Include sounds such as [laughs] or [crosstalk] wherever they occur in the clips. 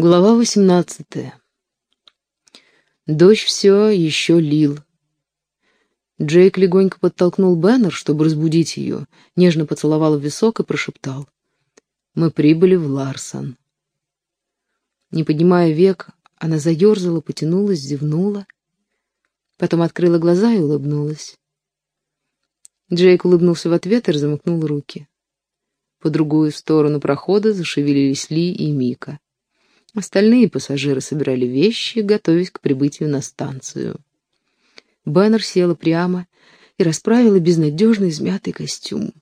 Глава восемнадцатая. Дождь все еще лил. Джейк легонько подтолкнул Беннер, чтобы разбудить ее, нежно поцеловал в висок и прошептал. «Мы прибыли в Ларсон». Не поднимая век, она заерзала, потянулась, зевнула. Потом открыла глаза и улыбнулась. Джейк улыбнулся в ответ и разомкнул руки. По другую сторону прохода зашевелились Ли и Мика. Остальные пассажиры собирали вещи, готовясь к прибытию на станцию. Бэннер села прямо и расправила безнадежно измятый костюм.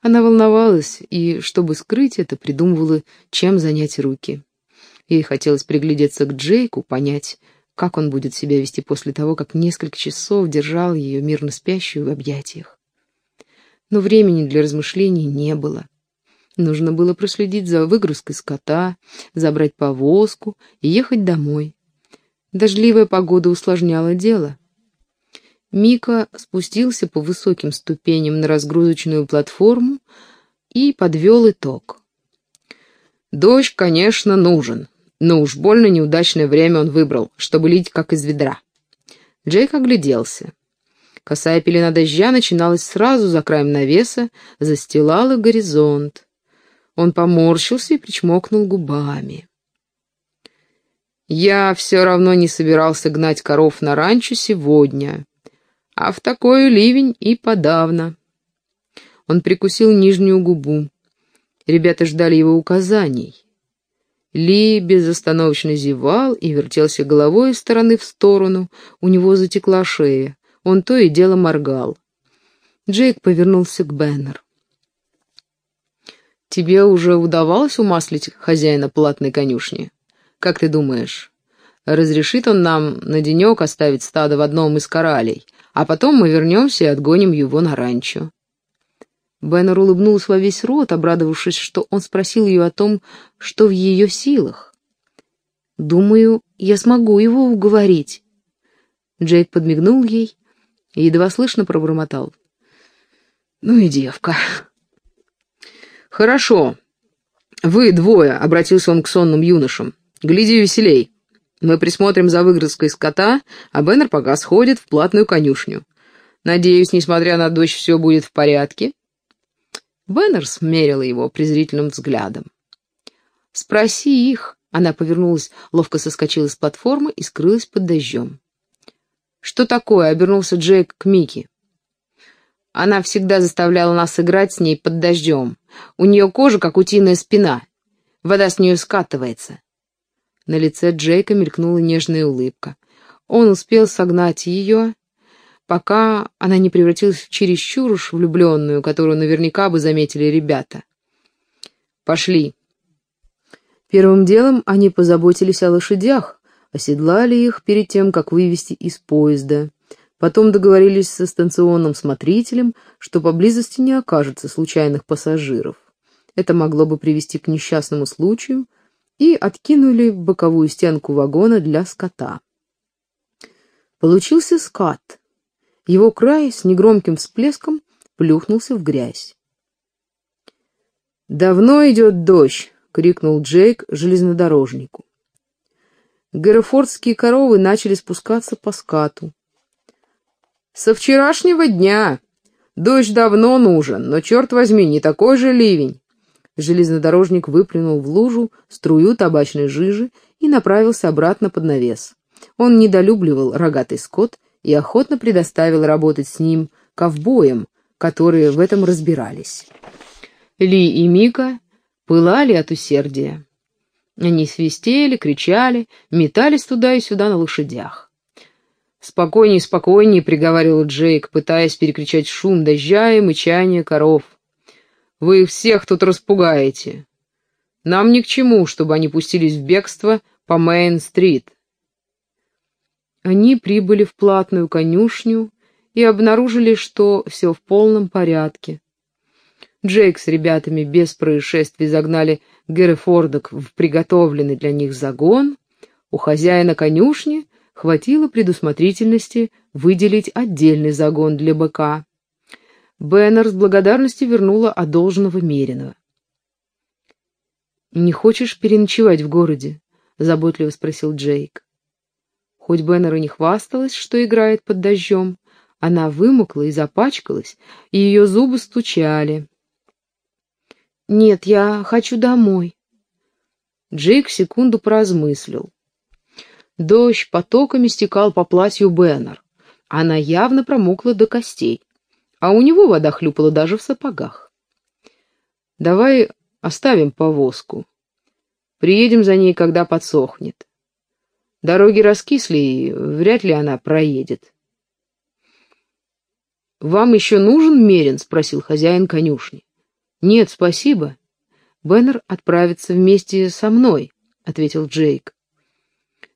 Она волновалась и, чтобы скрыть это, придумывала, чем занять руки. Ей хотелось приглядеться к Джейку, понять, как он будет себя вести после того, как несколько часов держал ее мирно спящую в объятиях. Но времени для размышлений не было. Нужно было проследить за выгрузкой скота, забрать повозку и ехать домой. Дождливая погода усложняла дело. Мика спустился по высоким ступеням на разгрузочную платформу и подвел итог. «Дождь, конечно, нужен, но уж больно неудачное время он выбрал, чтобы лить как из ведра». Джейк огляделся. Косая пелена дождя начиналась сразу за краем навеса, застилала горизонт. Он поморщился и причмокнул губами. «Я все равно не собирался гнать коров на ранчо сегодня, а в такой ливень и подавно». Он прикусил нижнюю губу. Ребята ждали его указаний. Ли безостановочно зевал и вертелся головой из стороны в сторону, у него затекла шея, он то и дело моргал. Джейк повернулся к Беннер. Тебе уже удавалось умаслить хозяина платной конюшни? Как ты думаешь, разрешит он нам на денек оставить стадо в одном из коралей, а потом мы вернемся и отгоним его на ранчо?» Беннер улыбнулся во весь рот, обрадовавшись, что он спросил ее о том, что в ее силах. «Думаю, я смогу его уговорить». Джейк подмигнул ей и едва слышно пробормотал. «Ну и девка». «Хорошо. Вы двое», — обратился он к сонным юношам. «Гляди веселей. Мы присмотрим за выгрузкой скота, а Беннер пока сходит в платную конюшню. Надеюсь, несмотря на дождь, все будет в порядке». Беннер смерила его презрительным взглядом. «Спроси их». Она повернулась, ловко соскочила с платформы и скрылась под дождем. «Что такое?» — обернулся Джейк к Микки. Она всегда заставляла нас играть с ней под дождем. У нее кожа, как утиная спина. Вода с нее скатывается. На лице Джейка мелькнула нежная улыбка. Он успел согнать ее, пока она не превратилась в чересчур уж влюбленную, которую наверняка бы заметили ребята. «Пошли». Первым делом они позаботились о лошадях, оседлали их перед тем, как вывести из поезда. Потом договорились со станционным смотрителем, что поблизости не окажется случайных пассажиров. Это могло бы привести к несчастному случаю, и откинули боковую стенку вагона для скота. Получился скат. Его край с негромким всплеском плюхнулся в грязь. «Давно идет дождь!» — крикнул Джейк железнодорожнику. Герефордские коровы начали спускаться по скату. Со вчерашнего дня. Дождь давно нужен, но, черт возьми, не такой же ливень. Железнодорожник выплюнул в лужу струю табачной жижи и направился обратно под навес. Он недолюбливал рогатый скот и охотно предоставил работать с ним ковбоям, которые в этом разбирались. Ли и Мика пылали от усердия. Они свистели, кричали, метались туда и сюда на лошадях. «Спокойней, спокойней», — приговаривал Джейк, пытаясь перекричать шум дождя и мычание коров. «Вы их всех тут распугаете. Нам ни к чему, чтобы они пустились в бегство по Мейн-стрит». Они прибыли в платную конюшню и обнаружили, что все в полном порядке. Джейк с ребятами без происшествий загнали Герефордок в приготовленный для них загон. У хозяина конюшни хватило предусмотрительности выделить отдельный загон для быка. Беннер с благодарностью вернула одолженного мериного. «Не хочешь переночевать в городе?» — заботливо спросил Джейк. Хоть Беннер и не хвасталась, что играет под дождем, она вымокла и запачкалась, и ее зубы стучали. «Нет, я хочу домой». Джейк секунду поразмыслил. Дождь потоками стекал по платью Беннер. Она явно промокла до костей, а у него вода хлюпала даже в сапогах. «Давай оставим повозку. Приедем за ней, когда подсохнет. Дороги раскисли, и вряд ли она проедет». «Вам еще нужен мерин?» — спросил хозяин конюшни. «Нет, спасибо. Беннер отправится вместе со мной», — ответил Джейк.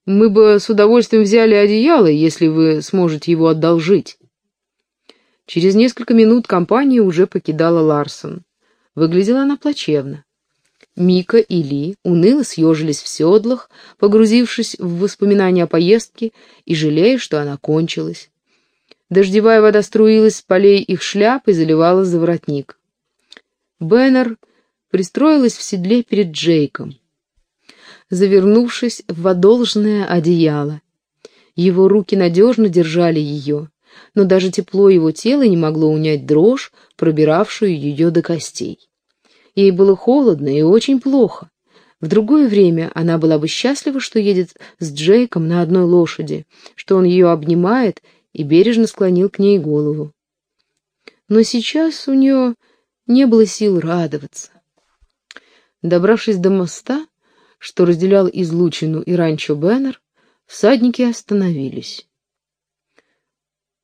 «Мы бы с удовольствием взяли одеяло, если вы сможете его одолжить». Через несколько минут компания уже покидала Ларсон. Выглядела она плачевно. Мика и Ли уныло съежились в седлах, погрузившись в воспоминания о поездке и жалея, что она кончилась. Дождевая вода струилась с полей их шляп и заливала за воротник. Беннер пристроилась в седле перед Джейком, завернувшись в одолженное одеяло. Его руки надежно держали ее, но даже тепло его тела не могло унять дрожь, пробиравшую ее до костей. Ей было холодно и очень плохо. В другое время она была бы счастлива, что едет с Джейком на одной лошади, что он ее обнимает и бережно склонил к ней голову. Но сейчас у нее не было сил радоваться. Добравшись до моста, что разделял излучину и ранчо Беннер, всадники остановились.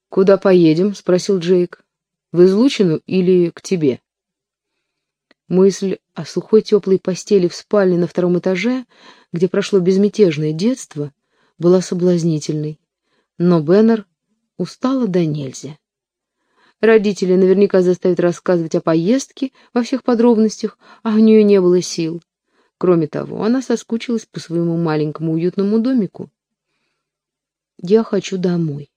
«Куда поедем?» — спросил Джейк. «В излучину или к тебе?» Мысль о сухой теплой постели в спальне на втором этаже, где прошло безмятежное детство, была соблазнительной. Но Беннер устала до нельзя. Родители наверняка заставят рассказывать о поездке во всех подробностях, а у нее не было сил. Кроме того, она соскучилась по своему маленькому уютному домику. «Я хочу домой».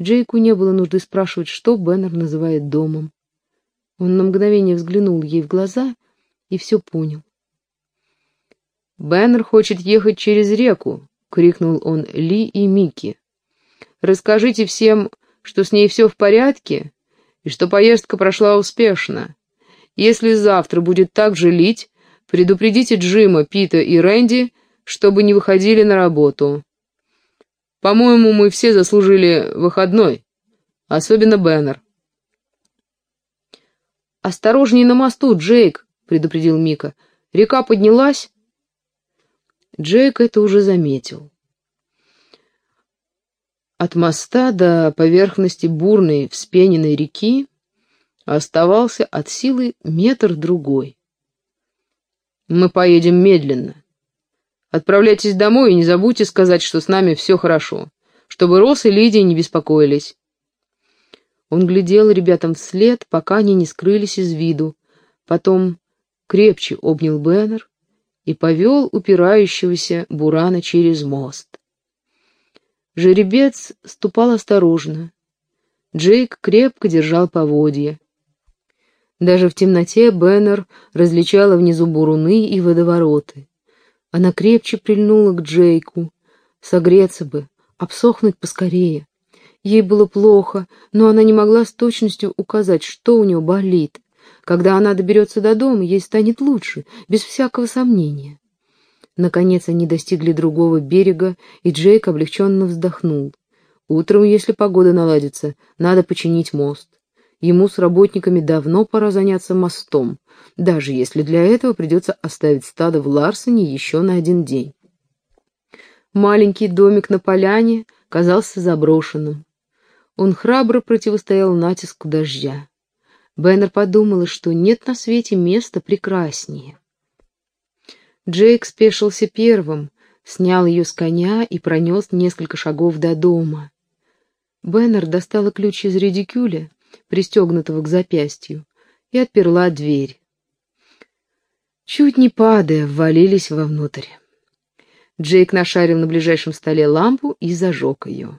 Джейку не было нужды спрашивать, что Беннер называет домом. Он на мгновение взглянул ей в глаза и все понял. «Беннер хочет ехать через реку!» — крикнул он Ли и Микки. Расскажите всем, что с ней все в порядке и что поездка прошла успешно. Если завтра будет так же лить, предупредите Джима, Пита и Рэнди, чтобы не выходили на работу. По-моему, мы все заслужили выходной, особенно Беннер. «Осторожней на мосту, Джейк!» — предупредил Мика. «Река поднялась?» Джейк это уже заметил. От моста до поверхности бурной вспененной реки оставался от силы метр-другой. «Мы поедем медленно. Отправляйтесь домой и не забудьте сказать, что с нами все хорошо, чтобы Рос и Лидия не беспокоились». Он глядел ребятам вслед, пока они не скрылись из виду, потом крепче обнял Беннер и повел упирающегося Бурана через мост. Жеребец ступал осторожно. Джейк крепко держал поводья. Даже в темноте Беннер различала внизу буруны и водовороты. Она крепче прильнула к Джейку. Согреться бы, обсохнуть поскорее. Ей было плохо, но она не могла с точностью указать, что у нее болит. Когда она доберется до дома, ей станет лучше, без всякого сомнения. Наконец они достигли другого берега, и Джейк облегченно вздохнул. Утром, если погода наладится, надо починить мост. Ему с работниками давно пора заняться мостом, даже если для этого придется оставить стадо в Ларсоне еще на один день. Маленький домик на поляне казался заброшенным. Он храбро противостоял натиску дождя. Беннер подумала, что нет на свете места прекраснее. Джейк спешился первым, снял ее с коня и пронес несколько шагов до дома. Беннер достала ключ из редикюля, пристегнутого к запястью, и отперла дверь. Чуть не падая, ввалились вовнутрь. Джейк нашарил на ближайшем столе лампу и зажег ее.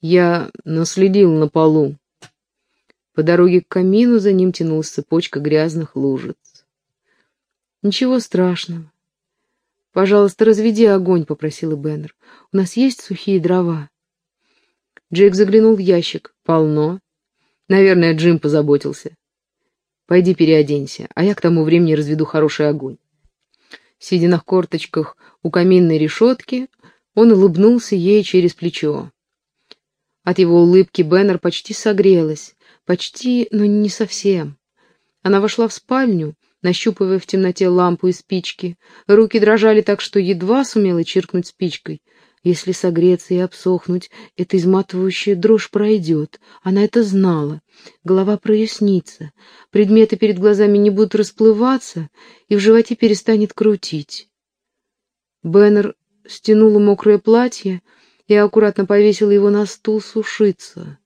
Я наследил на полу. По дороге к камину за ним тянулась цепочка грязных лужиц. Ничего страшного. «Пожалуйста, разведи огонь», — попросила Беннер. «У нас есть сухие дрова?» Джейк заглянул в ящик. «Полно. Наверное, Джим позаботился. Пойди переоденься, а я к тому времени разведу хороший огонь». Сидя на корточках у каминной решетки, он улыбнулся ей через плечо. От его улыбки Беннер почти согрелась. Почти, но не совсем. Она вошла в спальню, нащупывая в темноте лампу и спички. Руки дрожали так, что едва сумела чиркнуть спичкой. Если согреться и обсохнуть, эта изматывающая дрожь пройдет. Она это знала. Голова прояснится, предметы перед глазами не будут расплываться, и в животе перестанет крутить. Беннер стянула мокрое платье и аккуратно повесила его на стул сушиться.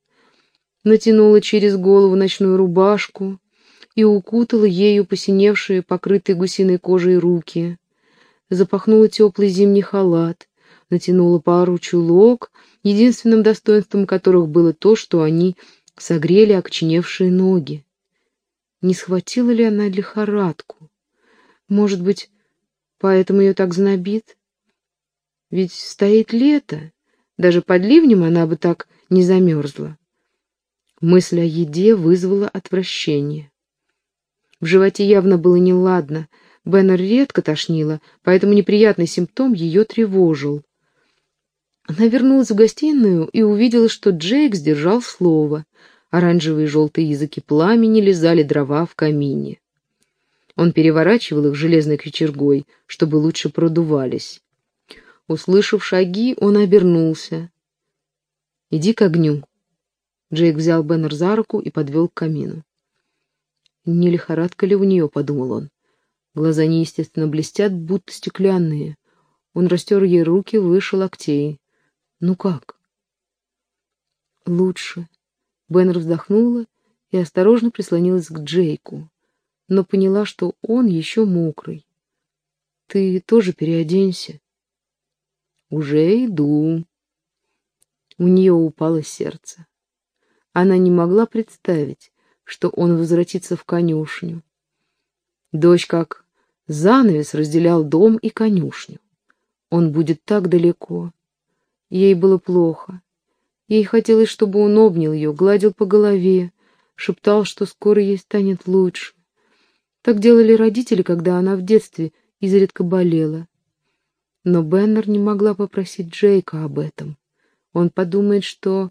Натянула через голову ночную рубашку, и укутала ею посиневшие, покрытые гусиной кожей руки. Запахнула теплый зимний халат, натянула пару чулок, единственным достоинством которых было то, что они согрели окоченевшие ноги. Не схватила ли она лихорадку? Может быть, поэтому ее так знобит? Ведь стоит лето, даже под ливнем она бы так не замерзла. Мысль о еде вызвала отвращение. В животе явно было неладно. Беннер редко тошнило, поэтому неприятный симптом ее тревожил. Она вернулась в гостиную и увидела, что Джейк сдержал слово. Оранжевые и желтые языки пламени лизали дрова в камине. Он переворачивал их железной кочергой, чтобы лучше продувались. Услышав шаги, он обернулся. «Иди к огню». Джейк взял Беннер за руку и подвел к камину. Не лихорадка ли у нее, подумал он. Глаза неестественно блестят, будто стеклянные. Он растер ей руки выше локтей. Ну как? Лучше. Беннер вздохнула и осторожно прислонилась к Джейку, но поняла, что он еще мокрый. Ты тоже переоденься. Уже иду. У нее упало сердце. Она не могла представить, что он возвратится в конюшню. Дождь как занавес разделял дом и конюшню. Он будет так далеко. Ей было плохо. Ей хотелось, чтобы он обнял ее, гладил по голове, шептал, что скоро ей станет лучше. Так делали родители, когда она в детстве изредка болела. Но Беннер не могла попросить Джейка об этом. Он подумает, что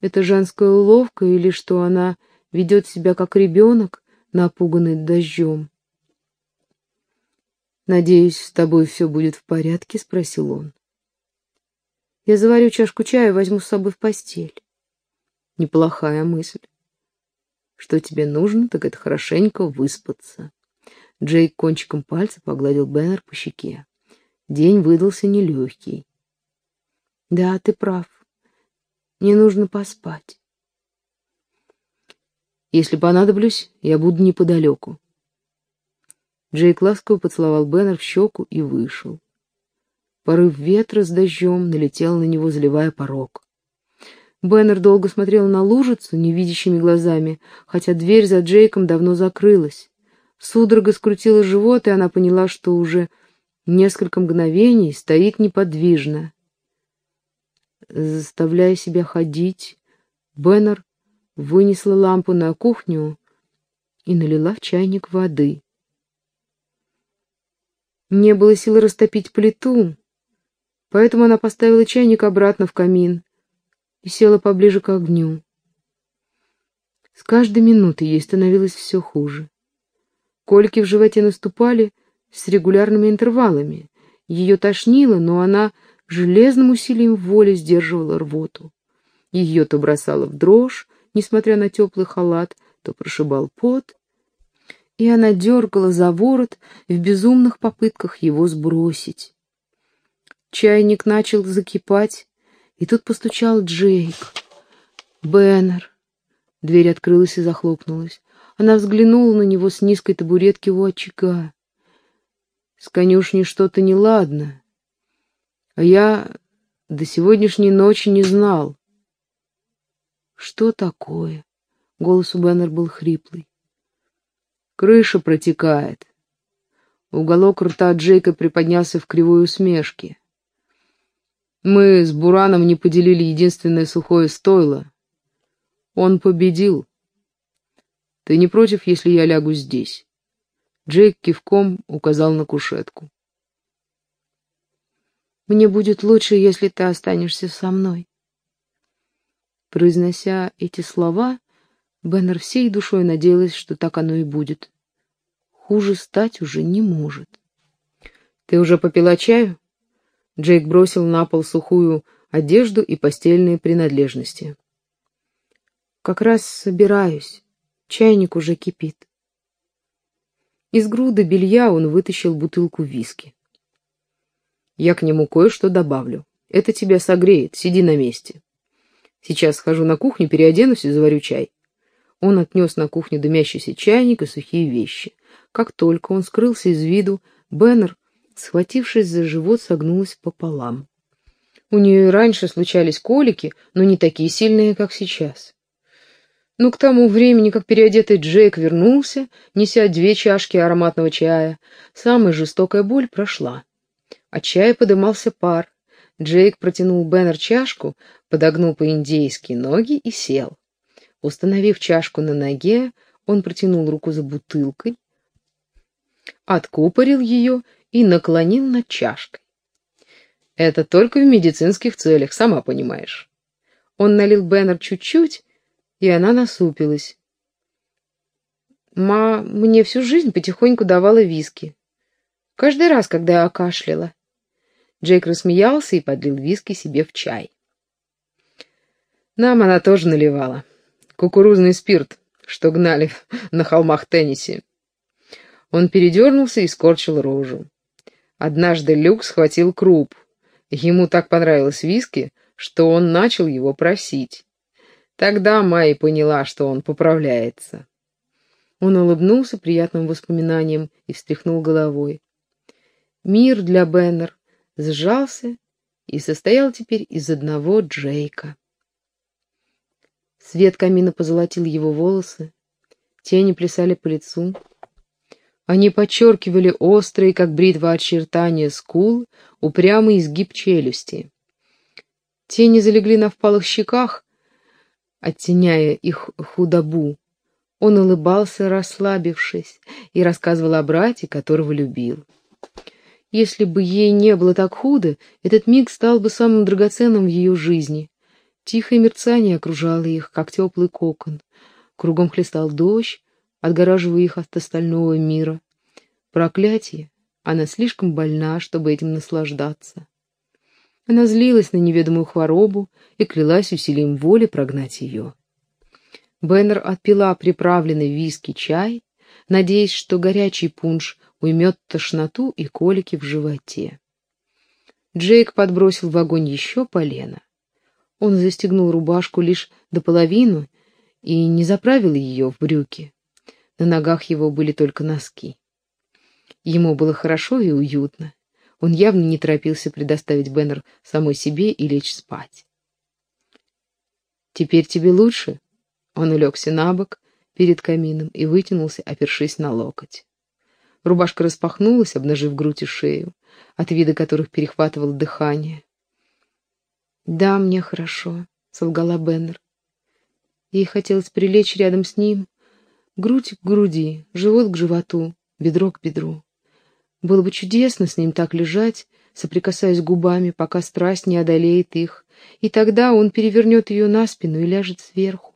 это женская уловка или что она ведет себя как ребенок, напуганный дождем. «Надеюсь, с тобой все будет в порядке?» — спросил он. «Я заварю чашку чая и возьму с собой в постель». «Неплохая мысль. Что тебе нужно, так это хорошенько выспаться». Джейк кончиком пальца погладил Беннер по щеке. День выдался нелегкий. «Да, ты прав. Мне нужно поспать». Если понадоблюсь, я буду неподалеку. Джейк ласково поцеловал Беннер в щеку и вышел. Порыв ветра с дождем налетел на него, заливая порог. Беннер долго смотрел на лужицу невидящими глазами, хотя дверь за Джейком давно закрылась. Судорога скрутила живот, и она поняла, что уже несколько мгновений стоит неподвижно. Заставляя себя ходить, Беннер вынесла лампу на кухню и налила в чайник воды. Не было сил растопить плиту, поэтому она поставила чайник обратно в камин и села поближе к огню. С каждой минутой ей становилось все хуже. Кольки в животе наступали с регулярными интервалами. Ее тошнило, но она железным усилием воли сдерживала рвоту. Ее то бросало в дрожь, несмотря на теплый халат, то прошибал пот, и она дергала за ворот в безумных попытках его сбросить. Чайник начал закипать, и тут постучал Джейк. «Беннер!» Дверь открылась и захлопнулась. Она взглянула на него с низкой табуретки у очага. «С конюшней что-то неладно. А я до сегодняшней ночи не знал. «Что такое?» Голос у Беннер был хриплый. «Крыша протекает». Уголок рта Джейка приподнялся в кривой усмешке. Мы с Бураном не поделили единственное сухое стойло. Он победил. Ты не против, если я лягу здесь? Джейк кивком указал на кушетку. Мне будет лучше, если ты останешься со мной. Произнося эти слова, Беннер всей душой надеялась, что так оно и будет. Хуже стать уже не может. «Ты уже попила чаю?» Джейк бросил на пол сухую одежду и постельные принадлежности. «Как раз собираюсь. Чайник уже кипит». Из груды белья он вытащил бутылку виски. «Я к нему кое-что добавлю. Это тебя согреет. Сиди на месте. Сейчас схожу на кухню, переоденусь и заварю чай». Он отнес на кухню дымящийся чайник и сухие вещи. Как только он скрылся из виду, Беннер, схватившись за живот, согнулась пополам. У нее и раньше случались колики, но не такие сильные, как сейчас. Но к тому времени, как переодетый Джейк вернулся, неся две чашки ароматного чая, самая жестокая боль прошла. От чая подымался пар. Джейк протянул Беннер чашку, подогнул по-индейски ноги и сел. Установив чашку на ноге, он протянул руку за бутылкой, откупорил ее и наклонил над чашкой. Это только в медицинских целях, сама понимаешь. Он налил Беннер чуть-чуть, и она насупилась. Ма мне всю жизнь потихоньку давала виски. Каждый раз, когда я кашляла. Джейк рассмеялся и подлил виски себе в чай. Нам она тоже наливала. Кукурузный спирт, что гнали [laughs] на холмах Теннесси. Он передернулся и скорчил рожу. Однажды Люк схватил круп. Ему так понравилось виски, что он начал его просить. Тогда Майя поняла, что он поправляется. Он улыбнулся приятным воспоминанием и встряхнул головой. Мир для Беннер сжался и состоял теперь из одного Джейка. Свет камина позолотил его волосы, тени плясали по лицу, они подчеркивали острые, как бритва очертания скул, упрямый изгиб челюсти. Тени залегли на впалых щеках, оттеняя их худобу. Он улыбался, расслабившись, и рассказывал о брате, которого любил. Если бы ей не было так худо, этот миг стал бы самым драгоценным в ее жизни. Тихое мерцание окружало их, как теплый кокон. Кругом хлестал дождь, отгораживая их от остального мира. Проклятие! Она слишком больна, чтобы этим наслаждаться. Она злилась на неведомую хворобу и клялась усилием воли прогнать ее. Беннер отпила приправленный виски чай, надеясь, что горячий пунш уймет тошноту и колики в животе. Джейк подбросил в огонь еще полено. Он застегнул рубашку лишь до половины и не заправил ее в брюки. На ногах его были только носки. Ему было хорошо и уютно. Он явно не торопился предоставить Беннер самой себе и лечь спать. «Теперь тебе лучше?» Он улегся на бок перед камином и вытянулся, опершись на локоть. Рубашка распахнулась, обнажив грудь и шею, от вида которых перехватывало дыхание. «Да, мне хорошо», — солгала Беннер. Ей хотелось прилечь рядом с ним, Грудь к груди, живот к животу, бедро к бедру. Было бы чудесно с ним так лежать, соприкасаясь губами, пока страсть не одолеет их, и тогда он перевернет ее на спину и ляжет сверху.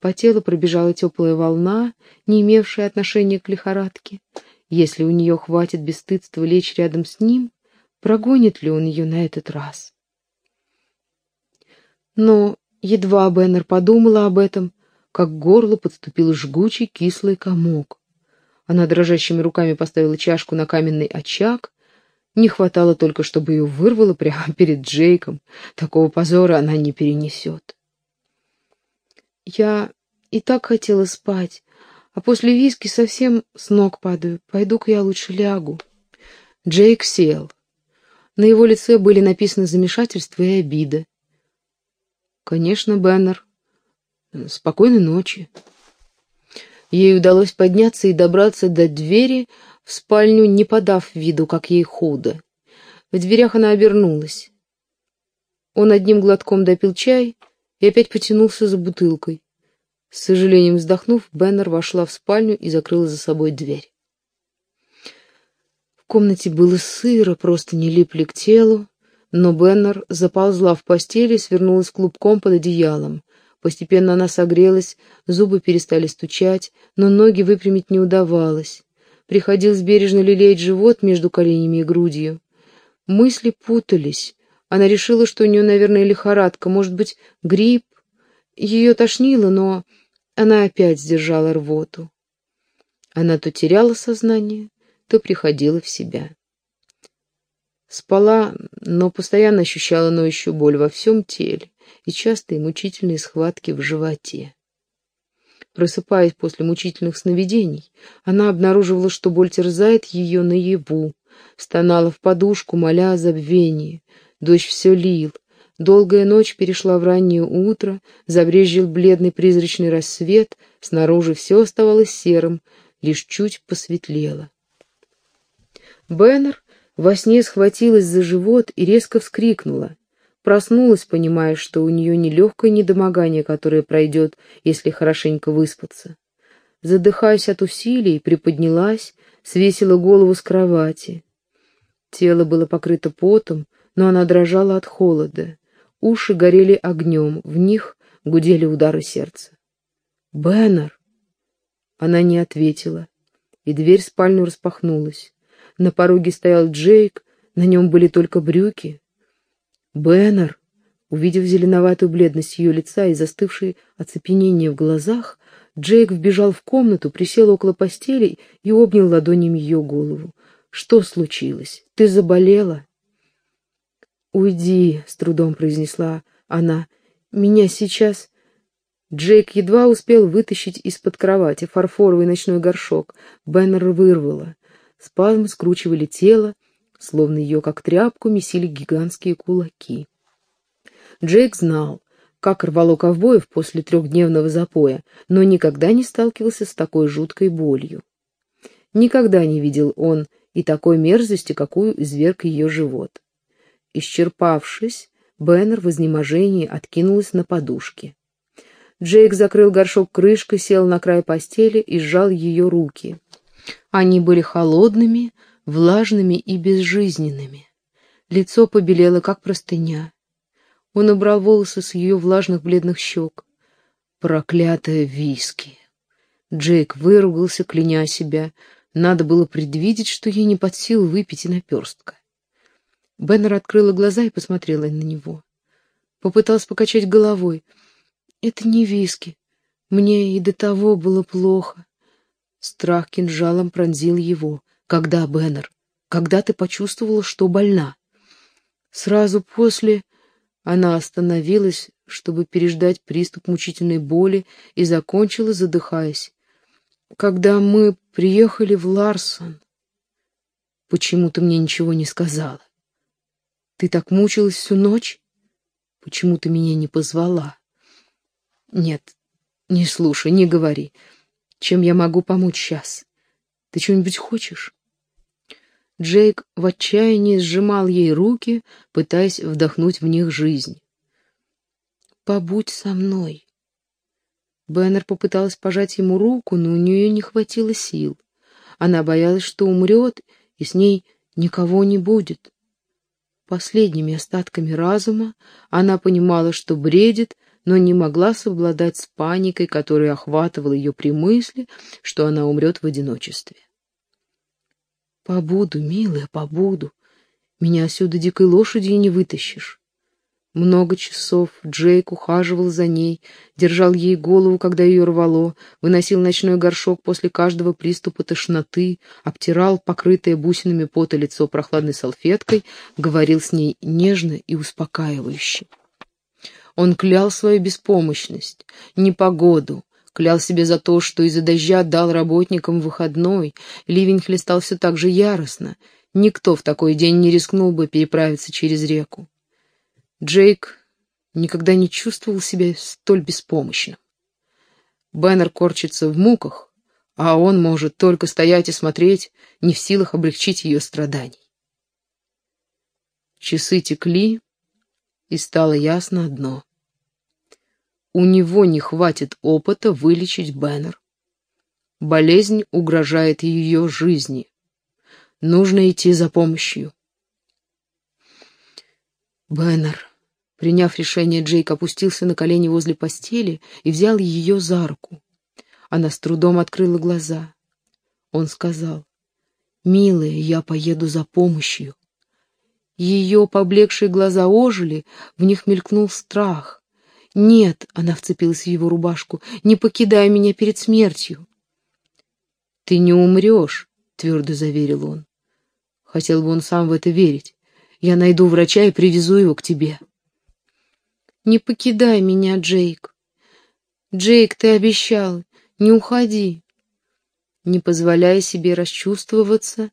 По телу пробежала теплая волна, не имевшая отношения к лихорадке. Если у нее хватит бесстыдства лечь рядом с ним, прогонит ли он ее на этот раз? Но едва Беннер подумала об этом, как к горлу подступил жгучий кислый комок. Она дрожащими руками поставила чашку на каменный очаг. Не хватало только, чтобы ее вырвало прямо [laughs] перед Джейком. Такого позора она не перенесет. Я и так хотела спать, а после виски совсем с ног падаю. Пойду-ка я лучше лягу. Джейк сел. На его лице были написаны замешательство и обида. «Конечно, Беннер, Спокойной ночи. Ей удалось подняться и добраться до двери в спальню, не подав виду, как ей худо. В дверях она обернулась. Он одним глотком допил чай и опять потянулся за бутылкой. С сожалением вздохнув, Беннер вошла в спальню и закрыла за собой дверь. В комнате было сыро, просто не липли к телу, но Беннер заползла в постели и свернулась клубком под одеялом. Постепенно она согрелась, зубы перестали стучать, но ноги выпрямить не удавалось. Приходилось бережно лелеять живот между коленями и грудью. Мысли путались. Она решила, что у нее, наверное, лихорадка, может быть, грипп. Ее тошнило, но она опять сдержала рвоту. Она то теряла сознание, то приходила в себя. Спала, но постоянно ощущала ноющую боль во всем теле и частые мучительные схватки в животе. Просыпаясь после мучительных сновидений, она обнаруживала, что боль терзает ее наяву, стонала в подушку, моля о забвении. Дождь все лил. Долгая ночь перешла в раннее утро, забрезжил бледный призрачный рассвет, снаружи все оставалось серым, лишь чуть посветлело. Беннер во сне схватилась за живот и резко вскрикнула. Проснулась, понимая, что у нее не легкое недомогание, которое пройдет, если хорошенько выспаться. Задыхаясь от усилий, приподнялась, свесила голову с кровати. Тело было покрыто потом, но она дрожала от холода. Уши горели огнем, в них гудели удары сердца. «Бэннер!» Она не ответила, и дверь в спальню распахнулась. На пороге стоял Джейк, на нем были только брюки. Беннер, увидев зеленоватую бледность ее лица и застывшее оцепенение в глазах, Джейк вбежал в комнату, присел около постели и обнял ладонями ее голову. «Что случилось? Ты заболела?» «Уйди», — с трудом произнесла она. «Меня сейчас...» Джейк едва успел вытащить из-под кровати фарфоровый ночной горшок. Беннер вырвала. Спазмы скручивали тело, словно ее, как тряпку, месили гигантские кулаки. Джейк знал, как рвало ковбоев после трехдневного запоя, но никогда не сталкивался с такой жуткой болью. Никогда не видел он и такой мерзости, какую изверг ее живот. Исчерпавшись, Беннер в изнеможении откинулась на подушке. Джейк закрыл горшок крышкой, сел на край постели и сжал ее руки. Они были холодными, влажными и безжизненными. Лицо побелело, как простыня. Он убрал волосы с ее влажных бледных щек. Проклятая виски! Джейк выругался, кляня себя. Надо было предвидеть, что ей не под силу выпить и наперстка. Беннер открыла глаза и посмотрела на него. Попыталась покачать головой. «Это не виски. Мне и до того было плохо. Страх кинжалом пронзил его. Когда, Беннер? Когда ты почувствовала, что больна? Сразу после она остановилась, чтобы переждать приступ мучительной боли, и закончила, задыхаясь. Когда мы приехали в Ларсон, почему ты мне ничего не сказала? Ты так мучилась всю ночь? Почему ты меня не позвала? Нет, не слушай, не говори. Чем я могу помочь сейчас? Ты что-нибудь хочешь?» Джейк в отчаянии сжимал ей руки, пытаясь вдохнуть в них жизнь. «Побудь со мной». Беннер попыталась пожать ему руку, но у нее не хватило сил. Она боялась, что умрет, и с ней никого не будет. Последними остатками разума она понимала, что бредит, но не могла совладать с паникой, которая охватывала ее при мысли, что она умрет в одиночестве. «Побуду, милая, побуду. Меня отсюда дикой лошадью не вытащишь». Много часов Джейк ухаживал за ней, держал ей голову, когда ее рвало, выносил ночной горшок после каждого приступа тошноты, обтирал покрытое бусинами пота лицо прохладной салфеткой, говорил с ней нежно и успокаивающе. Он клял свою беспомощность, непогоду, клял себе за то, что из-за дождя дал работникам выходной, ливень хлестал все так же яростно. Никто в такой день не рискнул бы переправиться через реку. Джейк никогда не чувствовал себя столь беспомощным. Бэннер корчится в муках, а он может только стоять и смотреть, не в силах облегчить ее страданий. Часы текли, и стало ясно одно. У него не хватит опыта вылечить Бэннер. Болезнь угрожает ее жизни. Нужно идти за помощью. Бэннер. Приняв решение, Джейк опустился на колени возле постели и взял ее за руку. Она с трудом открыла глаза. Он сказал, «Милая, я поеду за помощью». Ее поблекшие глаза ожили, в них мелькнул страх. «Нет», — она вцепилась в его рубашку, — «не покидай меня перед смертью». «Ты не умрешь», — твердо заверил он. Хотел бы он сам в это верить. «Я найду врача и привезу его к тебе». «Не покидай меня, Джейк. Джейк, ты обещал, не уходи». Не позволяя себе расчувствоваться,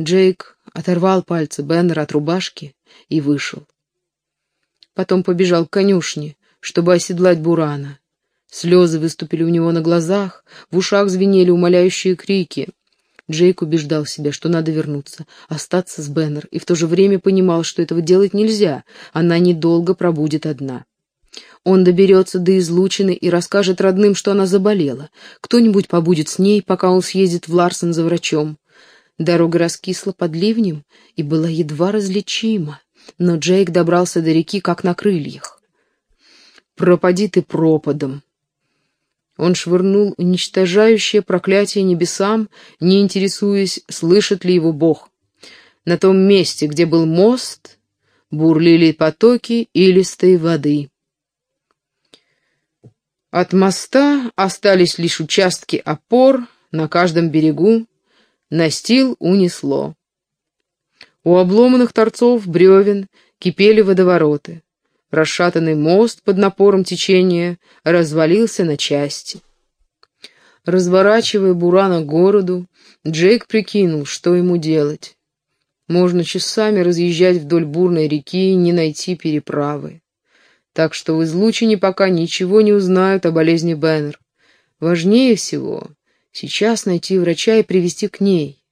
Джейк оторвал пальцы Беннера от рубашки и вышел. Потом побежал к конюшне, чтобы оседлать Бурана. Слезы выступили у него на глазах, в ушах звенели умоляющие крики. Джейк убеждал себя, что надо вернуться, остаться с Беннер, и в то же время понимал, что этого делать нельзя, она недолго пробудет одна. Он доберется до излучины и расскажет родным, что она заболела. Кто-нибудь побудет с ней, пока он съездит в Ларсон за врачом. Дорога раскисла под ливнем и была едва различима, но Джейк добрался до реки, как на крыльях. «Пропади ты пропадом!» Он швырнул уничтожающее проклятие небесам, не интересуясь, слышит ли его Бог. На том месте, где был мост, бурлили потоки илистой воды. От моста остались лишь участки опор на каждом берегу, Настил унесло. У обломанных торцов бревен кипели водовороты. Расшатанный мост под напором течения развалился на части. Разворачивая Бурана к городу, Джейк прикинул, что ему делать. Можно часами разъезжать вдоль бурной реки и не найти переправы. Так что в излучине пока ничего не узнают о болезни Беннер. Важнее всего Сейчас найти врача и привести к ней.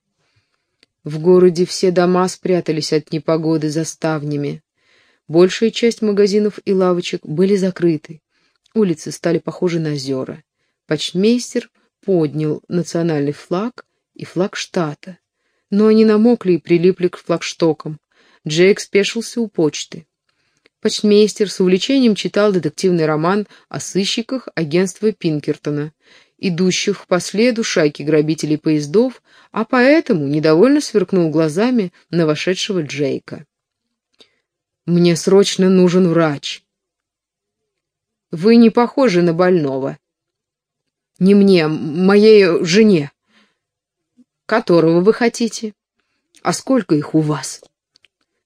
В городе все дома спрятались от непогоды за ставнями. Большая часть магазинов и лавочек были закрыты. Улицы стали похожи на озера. Почтмейстер поднял национальный флаг и флаг штата. Но они намокли и прилипли к флагштокам. Джейк спешился у почты. Почтмейстер с увлечением читал детективный роман о сыщиках агентства Пинкертона идущих по следу шайки грабителей поездов, а поэтому недовольно сверкнул глазами на вошедшего Джейка. «Мне срочно нужен врач». «Вы не похожи на больного». «Не мне, моей жене». «Которого вы хотите?» «А сколько их у вас?»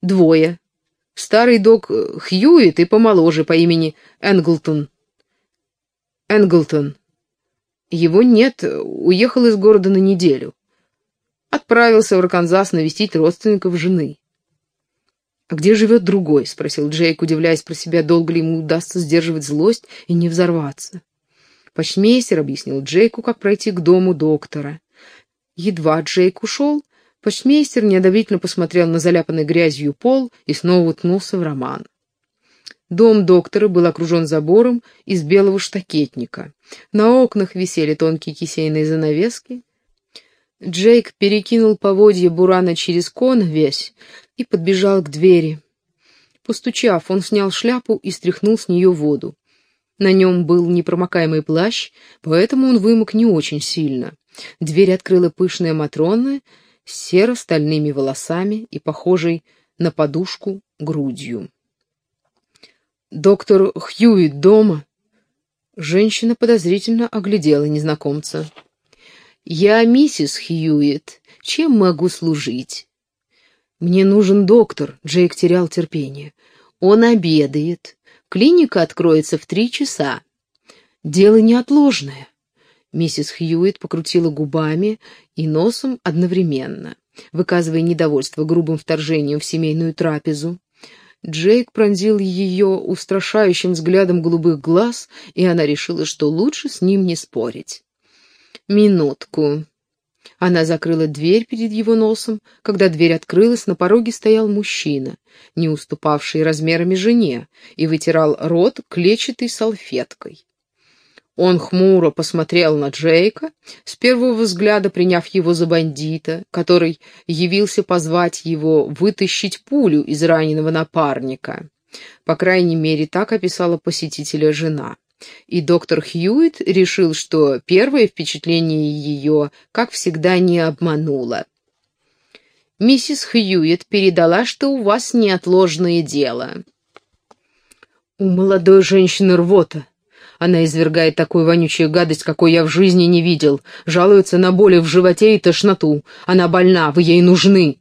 «Двое. Старый док Хьюит и помоложе по имени Энглтон». «Энглтон», его нет, уехал из города на неделю. Отправился в Арканзас навестить родственников жены. «А где живет другой?» — спросил Джейк, удивляясь про себя, долго ли ему удастся сдерживать злость и не взорваться. Почмейстер объяснил Джейку, как пройти к дому доктора. Едва Джейк ушел, почмейстер неодобрительно посмотрел на заляпанный грязью пол и снова уткнулся в роман. Дом доктора был окружен забором из белого штакетника. На окнах висели тонкие кисейные занавески. Джейк перекинул поводья Бурана через кон весь и подбежал к двери. Постучав, он снял шляпу и стряхнул с нее воду. На нем был непромокаемый плащ, поэтому он вымок не очень сильно. Дверь открыла пышная Матрона с серо-стальными волосами и похожей на подушку грудью. «Доктор Хьюит дома?» Женщина подозрительно оглядела незнакомца. «Я миссис Хьюит. Чем могу служить?» «Мне нужен доктор», — Джейк терял терпение. «Он обедает. Клиника откроется в три часа. Дело неотложное». Миссис Хьюит покрутила губами и носом одновременно, выказывая недовольство грубым вторжением в семейную трапезу. Джейк пронзил ее устрашающим взглядом голубых глаз, и она решила, что лучше с ним не спорить. «Минутку». Она закрыла дверь перед его носом. Когда дверь открылась, на пороге стоял мужчина, не уступавший размерами жене, и вытирал рот клетчатой салфеткой. Он хмуро посмотрел на Джейка, с первого взгляда приняв его за бандита, который явился позвать его вытащить пулю из раненого напарника. По крайней мере, так описала посетителя жена. И доктор Хьюит решил, что первое впечатление ее, как всегда, не обмануло. «Миссис Хьюит передала, что у вас неотложное дело». «У молодой женщины рвота. Она извергает такую вонючую гадость, какой я в жизни не видел. Жалуется на боли в животе и тошноту. Она больна, вы ей нужны».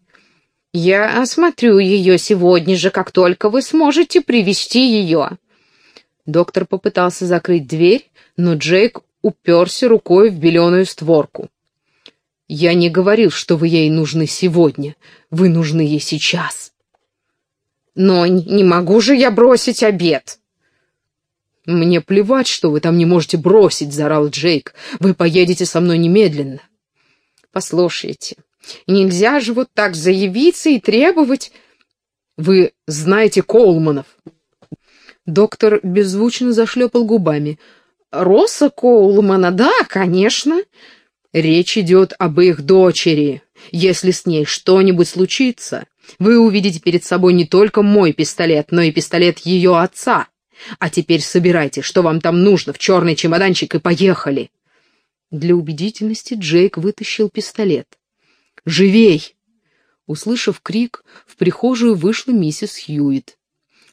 «Я осмотрю ее сегодня же, как только вы сможете привести ее». Доктор попытался закрыть дверь, но Джейк уперся рукой в беленую створку. «Я не говорил, что вы ей нужны сегодня. Вы нужны ей сейчас». «Но не могу же я бросить обед!» «Мне плевать, что вы там не можете бросить», — заорал Джейк. «Вы поедете со мной немедленно». «Послушайте, нельзя же вот так заявиться и требовать...» «Вы знаете Коулманов?» Доктор беззвучно зашлепал губами. «Росса Коулмана, да, конечно». «Речь идет об их дочери. Если с ней что-нибудь случится, вы увидите перед собой не только мой пистолет, но и пистолет ее отца. А теперь собирайте, что вам там нужно, в черный чемоданчик, и поехали». Для убедительности Джейк вытащил пистолет. «Живей!» Услышав крик, в прихожую вышла миссис Хьюитт.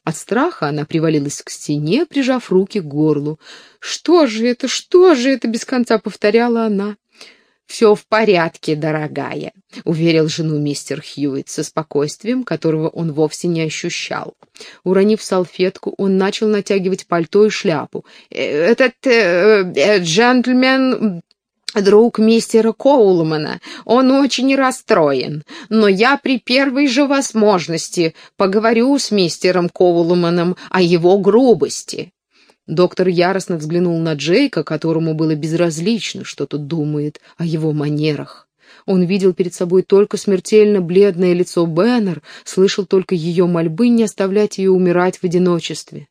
От страха она привалилась к стене, прижав руки к горлу. «Что же это, что же это?» — без конца повторяла она. «Все в порядке, дорогая», — уверил жену мистер Хьюитт со спокойствием, которого он вовсе не ощущал. Уронив салфетку, он начал натягивать пальто и шляпу. «Э, «Этот э, э, джентльмен друг мистера Коулмана. Он очень расстроен, но я при первой же возможности поговорю с мистером Коулманом о его грубости». Доктор яростно взглянул на Джейка, которому было безразлично, что тут думает о его манерах. Он видел перед собой только смертельно бледное лицо Беннер, слышал только ее мольбы не оставлять ее умирать в одиночестве.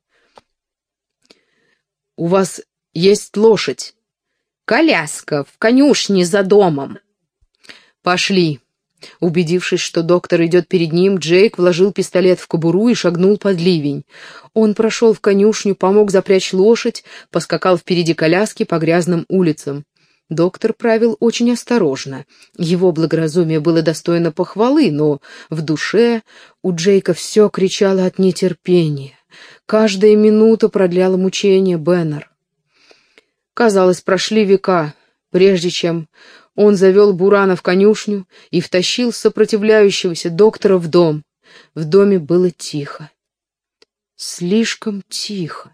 «У вас есть лошадь?» Коляска в конюшне за домом. Пошли. Убедившись, что доктор идет перед ним, Джейк вложил пистолет в кобуру и шагнул под ливень. Он прошел в конюшню, помог запрячь лошадь, поскакал впереди коляски по грязным улицам. Доктор правил очень осторожно. Его благоразумие было достойно похвалы, но в душе у Джейка все кричало от нетерпения. Каждая минута продляла мучение Беннер. Казалось, прошли века, прежде чем он завел Бурана в конюшню и втащил сопротивляющегося доктора в дом. В доме было тихо. Слишком тихо.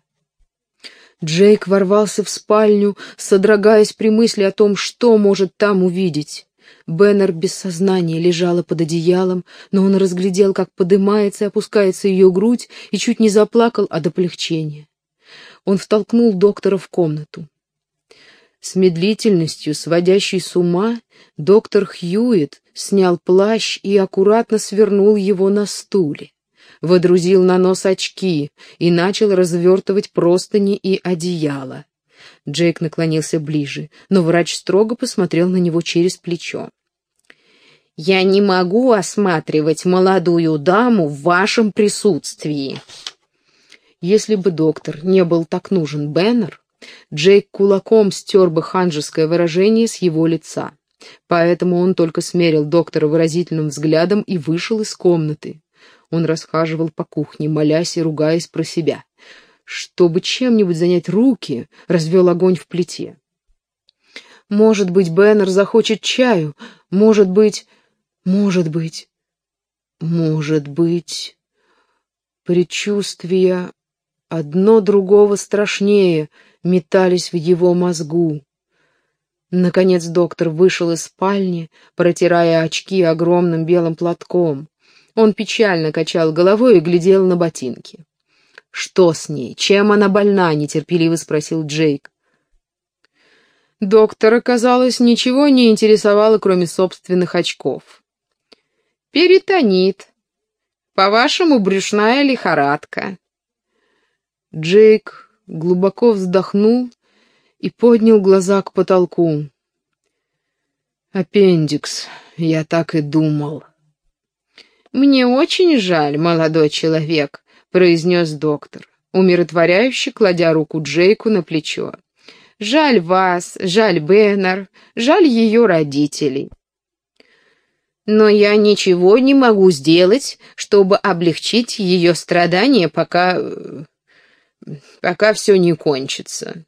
Джейк ворвался в спальню, содрогаясь при мысли о том, что может там увидеть. Беннер без сознания лежала под одеялом, но он разглядел, как подымается и опускается ее грудь, и чуть не заплакал от облегчения. Он втолкнул доктора в комнату. С медлительностью, сводящей с ума, доктор Хьюит снял плащ и аккуратно свернул его на стуле, водрузил на нос очки и начал развертывать простыни и одеяло. Джейк наклонился ближе, но врач строго посмотрел на него через плечо. «Я не могу осматривать молодую даму в вашем присутствии». Если бы доктор не был так нужен Беннер, Джейк кулаком стер бы ханжеское выражение с его лица. Поэтому он только смерил доктора выразительным взглядом и вышел из комнаты. Он расхаживал по кухне, молясь и ругаясь про себя. Чтобы чем-нибудь занять руки, развел огонь в плите. Может быть, Беннер захочет чаю, может быть, может быть, может быть... Предчувствия одно другого страшнее — метались в его мозгу. Наконец доктор вышел из спальни, протирая очки огромным белым платком. Он печально качал головой и глядел на ботинки. «Что с ней? Чем она больна?» — нетерпеливо спросил Джейк. Доктора, казалось, ничего не интересовало, кроме собственных очков. «Перитонит. По-вашему, брюшная лихорадка». Джейк глубоко вздохнул и поднял глаза к потолку. «Аппендикс, я так и думал». «Мне очень жаль, молодой человек», — произнес доктор, умиротворяюще кладя руку Джейку на плечо. «Жаль вас, жаль Беннер, жаль ее родителей. Но я ничего не могу сделать, чтобы облегчить ее страдания, пока... пока все не кончится».